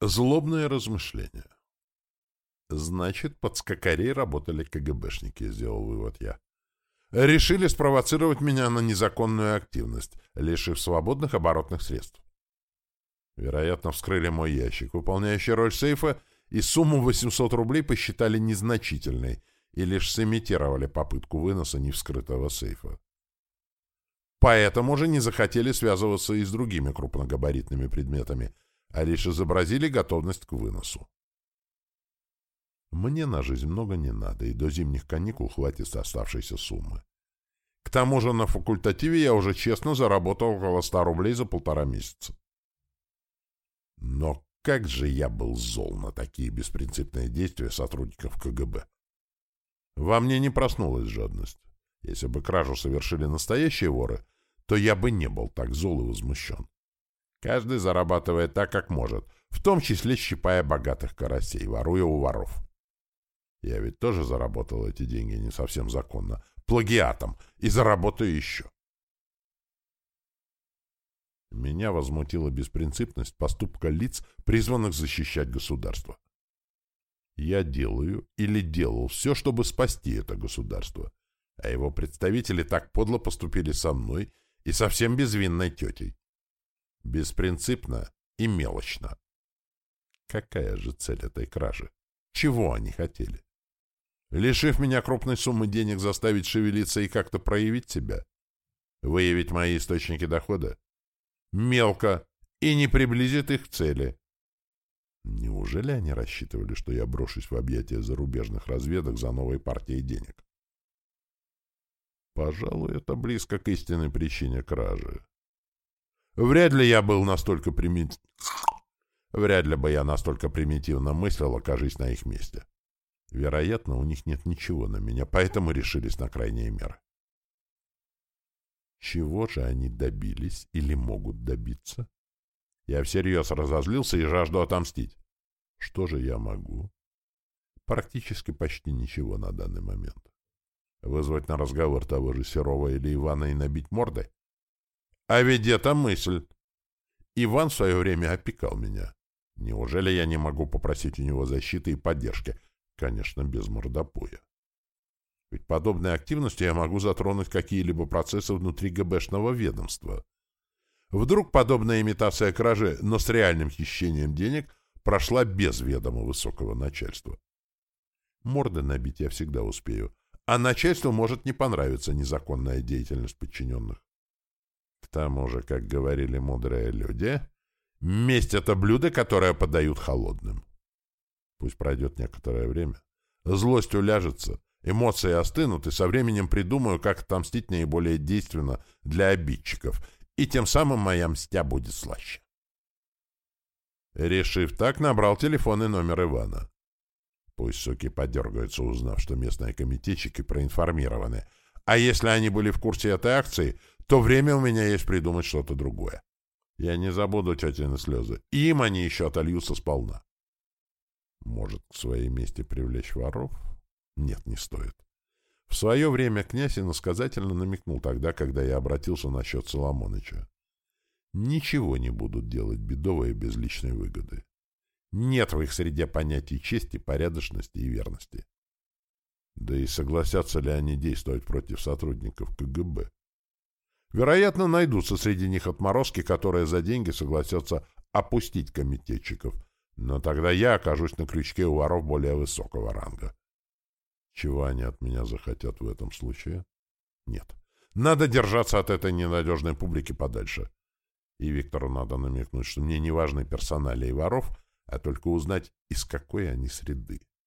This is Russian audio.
Злобное размышление. Значит, под скакарей работали КГБшники, сделал вывод я. Решили спровоцировать меня на незаконную активность, лишив свободных оборотных средств. Вероятно, вскрыли мой ящик, выполняющий роль сейфа, и сумму 800 рублей посчитали незначительной и лишь сымитировали попытку выноса невскрытого сейфа. Поэтому же не захотели связываться и с другими крупногабаритными предметами, а лишь изобразили готовность к выносу. Мне на жизнь много не надо, и до зимних каникул хватит оставшейся суммы. К тому же на факультативе я уже честно заработал около 100 рублей за полтора месяца. Но как же я был зол на такие беспринципные действия сотрудников КГБ. Во мне не проснулась жадность. Если бы кражу совершили настоящие воры, то я бы не был так зол и возмущен. Каждый зарабатывает так, как может, в том числе щипая богатых карасей, воруя у воров. Я ведь тоже заработал эти деньги не совсем законно, плагиатом, и заработаю еще. Меня возмутила беспринципность поступка лиц, призванных защищать государство. Я делаю или делал все, чтобы спасти это государство, а его представители так подло поступили со мной и совсем безвинной тетей. Беспринципно и мелочно. Какая же цель этой кражи? Чего они хотели? Лишив меня крупной суммы денег, заставить шевелиться и как-то проявить себя? Выявить мои источники дохода? Мелко и не приблизит их к цели. Неужели они рассчитывали, что я брошусь в объятия зарубежных разведок за новой партией денег? Пожалуй, это близко к истинной причине кражи. Вряд ли я был настолько примитив... Вряд ли бы я настолько примитивно мыслил, окажись на их месте. Вероятно, у них нет ничего на меня, поэтому решились на крайние меры. Чего же они добились или могут добиться? Я всерьез разозлился и жажду отомстить. Что же я могу? Практически почти ничего на данный момент. Вызвать на разговор того же Серова или Ивана и набить морды? А ведь это мысль. Иван в свое время опекал меня. Неужели я не могу попросить у него защиты и поддержки? Конечно, без мордопоя. Ведь подобной активностью я могу затронуть какие-либо процессы внутри ГБшного ведомства. Вдруг подобная имитация кражи, но с реальным хищением денег, прошла без ведома высокого начальства. Морды набить я всегда успею, а начальству может не понравиться незаконная деятельность подчиненных. К тому же, как говорили мудрые люди, месть — это блюдо, которое подают холодным. Пусть пройдет некоторое время. Злость уляжется, эмоции остынут, и со временем придумаю, как отомстить наиболее действенно для обидчиков, и тем самым моя мстя будет слаще. Решив так, набрал телефон и номер Ивана. Пусть суки подергаются, узнав, что местные комитетчики проинформированы. А если они были в курсе этой акции, то время у меня есть придумать что-то другое. Я не забуду тетины слезы. Им они еще отольются сполна. Может, к своей мести привлечь воров? Нет, не стоит. В свое время князь иносказательно намекнул тогда, когда я обратился насчет Соломоныча. Ничего не будут делать бедовые без личной выгоды. Нет в их среде понятий чести, порядочности и верности. Да и согласятся ли они действовать против сотрудников КГБ? Вероятно, найдутся среди них отморозки, которые за деньги согласятся опустить комитетчиков – но тогда я окажусь на крючке у воров более высокого ранга. Чего они от меня захотят в этом случае? Нет. Надо держаться от этой ненадежной публики подальше. И Виктору надо намекнуть, что мне не важны персоналии воров, а только узнать, из какой они среды.